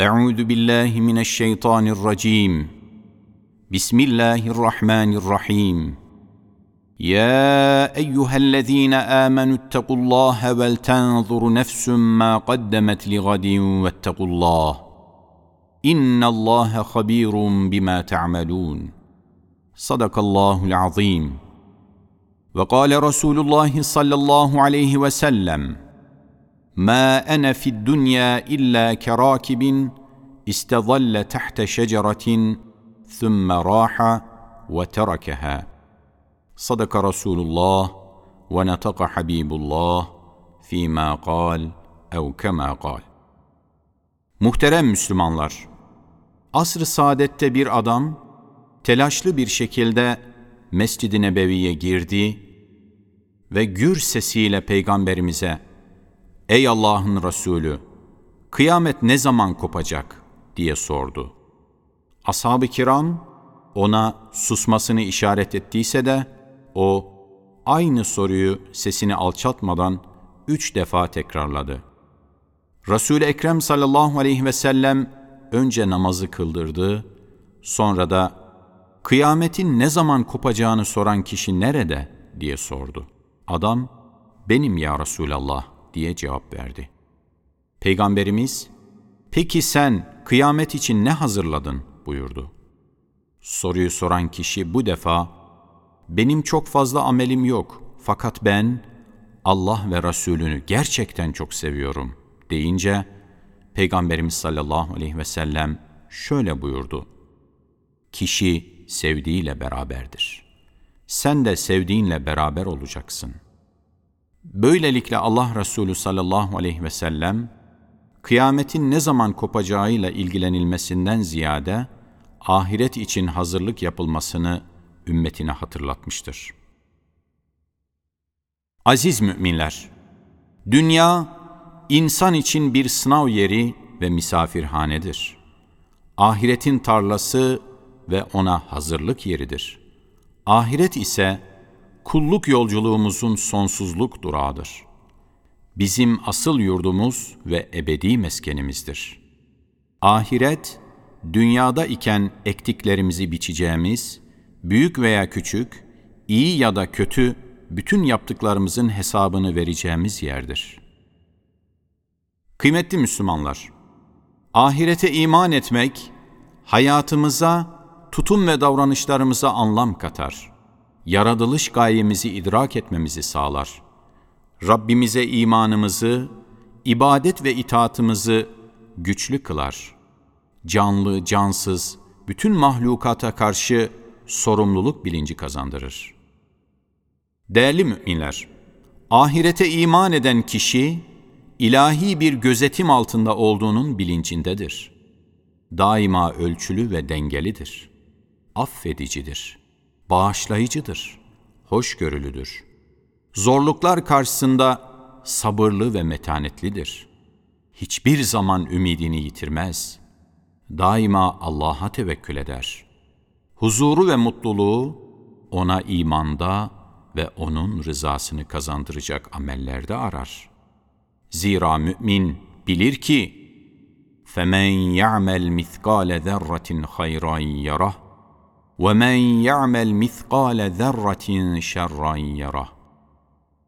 أعوذ بالله من الشيطان الرجيم. بسم الله الرحمن الرحيم. يا أيها الذين آمنوا اتقوا الله ولتنظر نفس ما قدمت لغد واتقوا الله. إن الله خبير بما تعملون. صدق الله العظيم. وقال رسول الله صلى الله عليه وسلم ما انا في الدنيا الا كراكب استظل تحت شجره ثم راح وتركها صدق رسول الله ونطق حبيب الله فيما قال او كما قال Muhterem Müslümanlar, asr-ı saadette bir adam telaşlı bir şekilde Mescid-i Nebevi'ye girdi ve gür sesiyle peygamberimize Ey Allah'ın Resulü, kıyamet ne zaman kopacak diye sordu. Ashab-ı kiram ona susmasını işaret ettiyse de o aynı soruyu sesini alçaltmadan üç defa tekrarladı. Resul-i Ekrem sallallahu aleyhi ve sellem önce namazı kıldırdı, sonra da kıyametin ne zaman kopacağını soran kişi nerede diye sordu. Adam, benim ya Resulallah diye cevap verdi. Peygamberimiz, peki sen kıyamet için ne hazırladın buyurdu. Soruyu soran kişi bu defa, benim çok fazla amelim yok fakat ben Allah ve Resulünü gerçekten çok seviyorum deyince, Peygamberimiz sallallahu aleyhi ve sellem şöyle buyurdu. Kişi sevdiğiyle beraberdir. Sen de sevdiğinle beraber olacaksın. Böylelikle Allah Resulü sallallahu aleyhi ve sellem, kıyametin ne zaman kopacağıyla ilgilenilmesinden ziyade, ahiret için hazırlık yapılmasını ümmetine hatırlatmıştır. Aziz müminler, dünya, insan için bir sınav yeri ve misafirhanedir. Ahiretin tarlası ve ona hazırlık yeridir. Ahiret ise, kulluk yolculuğumuzun sonsuzluk durağıdır. Bizim asıl yurdumuz ve ebedi meskenimizdir. Ahiret, dünyada iken ektiklerimizi biçeceğimiz, büyük veya küçük, iyi ya da kötü, bütün yaptıklarımızın hesabını vereceğimiz yerdir. Kıymetli Müslümanlar, ahirete iman etmek, hayatımıza, tutum ve davranışlarımıza anlam katar yaratılış gayemizi idrak etmemizi sağlar. Rabbimize imanımızı, ibadet ve itaatımızı güçlü kılar. Canlı, cansız, bütün mahlukata karşı sorumluluk bilinci kazandırır. Değerli müminler, ahirete iman eden kişi, ilahi bir gözetim altında olduğunun bilincindedir. Daima ölçülü ve dengelidir. Affedicidir.'' bağışlayıcıdır, hoşgörülüdür. Zorluklar karşısında sabırlı ve metanetlidir. Hiçbir zaman ümidini yitirmez. Daima Allah'a tevekkül eder. Huzuru ve mutluluğu ona imanda ve onun rızasını kazandıracak amellerde arar. Zira mümin bilir ki, فَمَنْ يَعْمَلْ مِثْقَالَ ذَرَّةٍ خَيْرًا يَرَهُ وَمَنْ يَعْمَلْ مِثْقَالَ ذَرَّةٍ شَرًّا يَرَهُ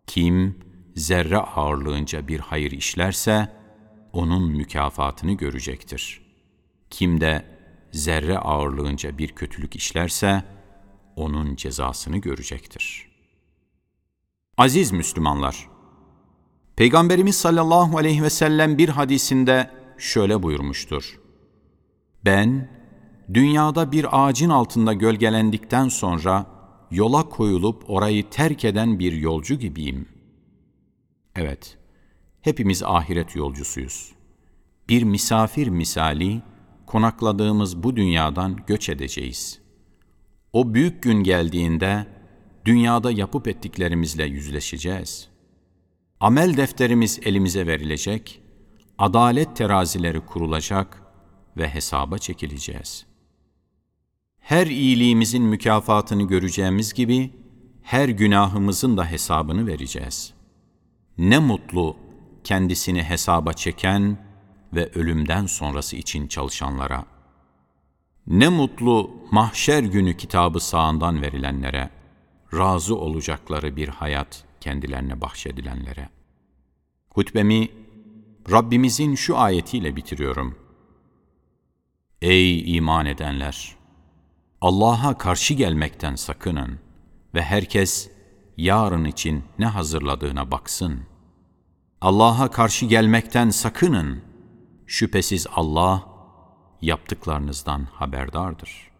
Kim zerre ağırlığınca bir hayır işlerse, onun mükafatını görecektir. Kim de zerre ağırlığınca bir kötülük işlerse, onun cezasını görecektir. Aziz Müslümanlar, Peygamberimiz sallallahu aleyhi ve sellem bir hadisinde şöyle buyurmuştur. Ben, dünyada bir ağacın altında gölgelendikten sonra yola koyulup orayı terk eden bir yolcu gibiyim. Evet, hepimiz ahiret yolcusuyuz. Bir misafir misali konakladığımız bu dünyadan göç edeceğiz. O büyük gün geldiğinde dünyada yapıp ettiklerimizle yüzleşeceğiz. Amel defterimiz elimize verilecek, adalet terazileri kurulacak ve hesaba çekileceğiz.'' Her iyiliğimizin mükafatını göreceğimiz gibi, her günahımızın da hesabını vereceğiz. Ne mutlu kendisini hesaba çeken ve ölümden sonrası için çalışanlara, ne mutlu mahşer günü kitabı sağından verilenlere, razı olacakları bir hayat kendilerine bahşedilenlere. Hutbemi Rabbimizin şu ayetiyle bitiriyorum. Ey iman edenler! Allah'a karşı gelmekten sakının ve herkes yarın için ne hazırladığına baksın. Allah'a karşı gelmekten sakının. Şüphesiz Allah yaptıklarınızdan haberdardır.''